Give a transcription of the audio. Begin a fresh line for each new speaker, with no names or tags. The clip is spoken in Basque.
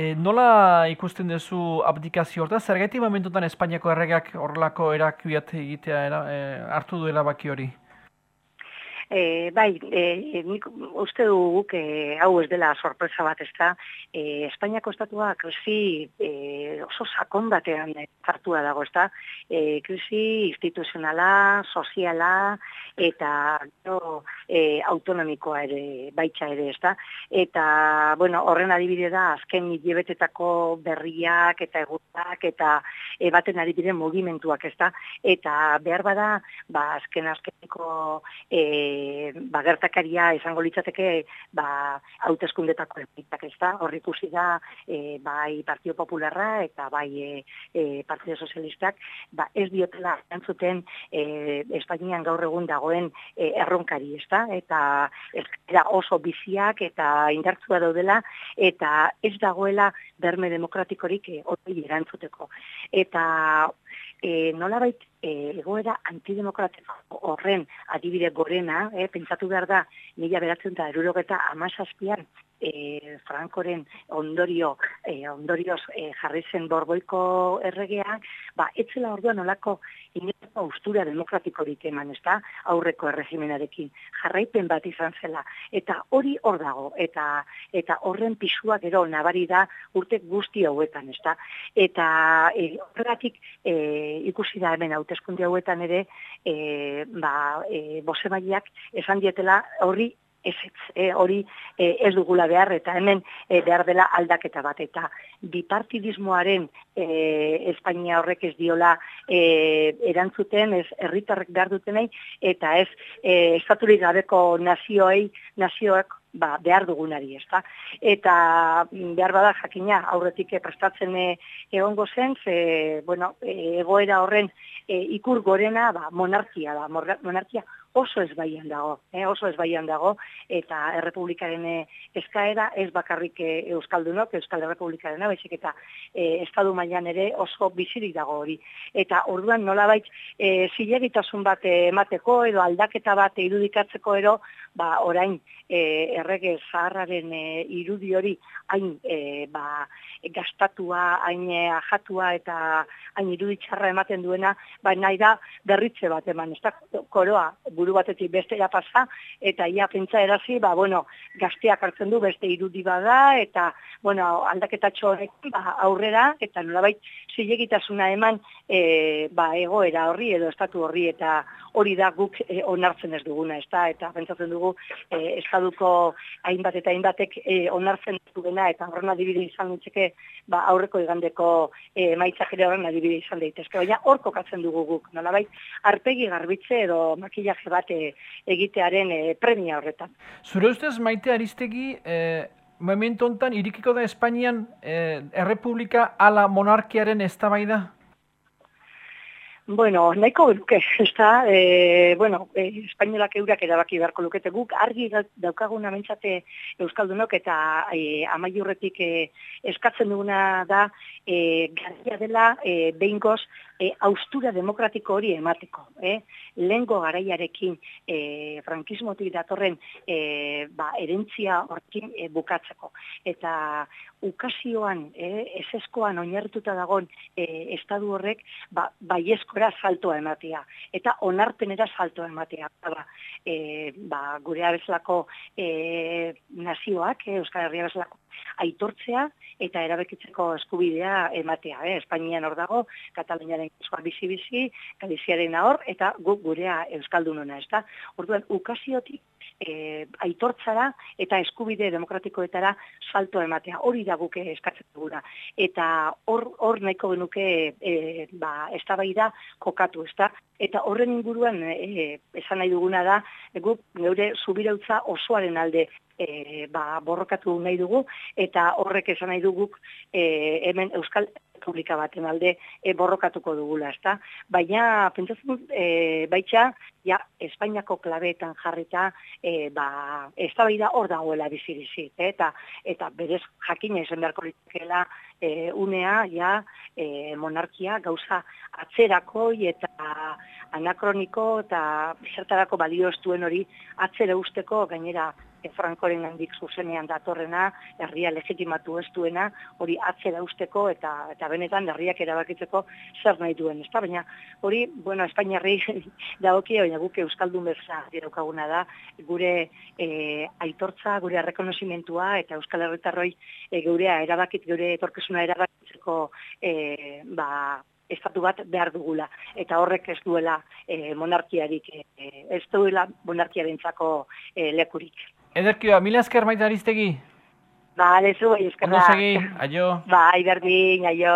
E, nola ikusten duzu abdikazio horta? Zergaiti momentutan Espainiako erregak horrelako erakuiat egitea era, e, hartu duela baki hori?
E, bai, e, nik uste dugu e, hau ez dela sorpresa bat ez da, e, Espainiako estatua krisi e, oso sakon batean hartua dago ez da, e, krisi instituzionala, soziala eta no, e, autonomikoa ere, baitza ere ez da, eta bueno, horren adibide da azken hilebetetako berriak eta egutak eta e, baten adibide mugimenduak ez da, eta behar bada, ba, azken azkeniko e, ba, gertakaria izango litzateke ba, hauteskundetako egitak ez da, hor ikusi da e, bai Partio Popularra eta bai e, e, Partio Sozialistak ba, ez diotela antzuten e, Espainian gaur egun dagoen e, erronkari ez da, eta da oso biziak eta indartzua daudela eta ez dagoela berme demokratikorik e, erantzuteko. Eta e, nolabait e, egoera antidemokratiko horren adibide gorena, e, pentsatu behar da, mila beratzen da, erurogeta amazazpian, e, Frankoren ondorio e, ondorioz e, jarri zen borboiko erregea, ba, etzela orduan olako inetako ustura demokratikorik eman, ez da, aurreko erregimenarekin, jarraipen bat izan zela, eta hori hor dago, eta eta horren pisua gero nabari da urtek guzti hauetan, ez da, eta e, horregatik e, ikusi da hemen hauteskundi hauetan ere, e, ba, e, bose esan dietela horri ez, e, hori e, ez dugula behar eta hemen e, behar dela aldaketa bat. Eta bipartidismoaren e, Espainia horrek ez diola e, erantzuten ez herritarrek behar dutenei eta ez e, estaturik gabeko nazioei nazioak ba, behar dugunari, ezta? Eta mm, behar bada jakina aurretik prestatzen egongo zen, ze, bueno, egoera horren ikur gorena ba, monarkia da, monarkia oso ez baian dago, eh, oso ez baian dago, eta errepublikaren eh, eskaera ez bakarrik eh, Euskaldunok, Euskal Errepublikaren baizik eta eh, Estadu mailan ere oso bizirik dago hori. Eta orduan nolabait eh, zilegitasun bat emateko edo aldaketa bat irudikatzeko ero, ba, orain eh, errege zaharraren eh, irudi hori hain eh, ba, gastatua, hain ajatua eta hain iruditxarra ematen duena, ba, nahi da berritze bat eman, ez da koroa buru batetik bestera pasa, eta ia pentsa erazi, ba, bueno, gazteak hartzen du beste irudi bada, eta, bueno, aldaketa txorek ba, aurrera, eta nolabait zilegitasuna eman e, ba, egoera horri edo estatu horri, eta hori da guk e, onartzen ez duguna, ez da, eta pentsatzen dugu e, estaduko hainbat eta hainbatek e, onartzen duguna, eta horren adibide izan nintzeke, ba, aurreko igandeko e, maitzak ere horren adibide izan daitezke, baina hor kokatzen dugu guk, nolabait, arpegi garbitze edo makillaje bat e, egitearen e, premia horretan.
Zure ustez, maite aristegi, e, momentu honetan, irikiko da Espainian e, errepublika ala monarkiaren ez da?
Bueno, nahiko geruke, ez da, e, bueno, e, espainolak eurak erabaki beharko lukete guk, argi daukagun amentzate Euskaldunok eta e, amaiurretik e, eskatzen duguna da, e, garria dela e, behingoz e, austura demokratiko hori emateko. Eh? Lengo garaiarekin e, frankismotik datorren e, ba, erentzia horrekin e, bukatzeko. Eta ukazioan, eh, eseskoan oinarrituta dagon eh, estadu horrek, ba, baieskora saltoa ematea, eta onarpenera saltoa ematea. Ba, eh, ba, gure abezlako eh, nazioak, eh, Euskal Herria abezlako, aitortzea eta erabekitzeko eskubidea ematea. Eh? Espainian hor dago, Kataluniaren eskua bizi-bizi, Galiziaren hor, eta guk gurea Euskaldunona, ez da? Orduan, ukaziotik e, aitortzara eta eskubide demokratikoetara salto ematea. Hori da guke eskatzen duguna. Eta hor, hor nahiko genuke e, ba, da kokatu, ezta? Eta horren inguruan e, esan nahi duguna da, guk geure subirautza osoaren alde e, ba, borrokatu nahi dugu, eta horrek esan nahi duguk e, hemen Euskal publika baten alde e, borrokatuko dugula, ezta? Baina pentsatzen e, baitza ja Espainiako klabeetan jarrita e, ba eztabaida hor dagoela bizi-bizi, eta eta berez jakina izan beharko litzakeela e, unea ja e, monarkia gauza atzerako eta anakroniko eta zertarako balio estuen hori atzera usteko gainera e, Frankoren handik zuzenean datorrena, herria legitimatu ez duena, hori atzera usteko eta eta benetan herriak erabakitzeko zer nahi duen, ezta? Baina hori, bueno, Espainiarri dagokie, baina guk euskaldun bezala daukaguna da, gure e, aitortza, gure rekonozimentua eta euskal herritarroi e, geurea erabakit, gure etorkizuna erabakitzeko e, ba, estatu bat behar dugula. Eta horrek ez duela e, monarkiarik, e, ez duela monarkiarentzako e, lekurik.
Ederkioa, mila esker maita ariztegi?
Ba, lezu, eskerra.
Ondo segi, aio.
Ba, iberdin, aio.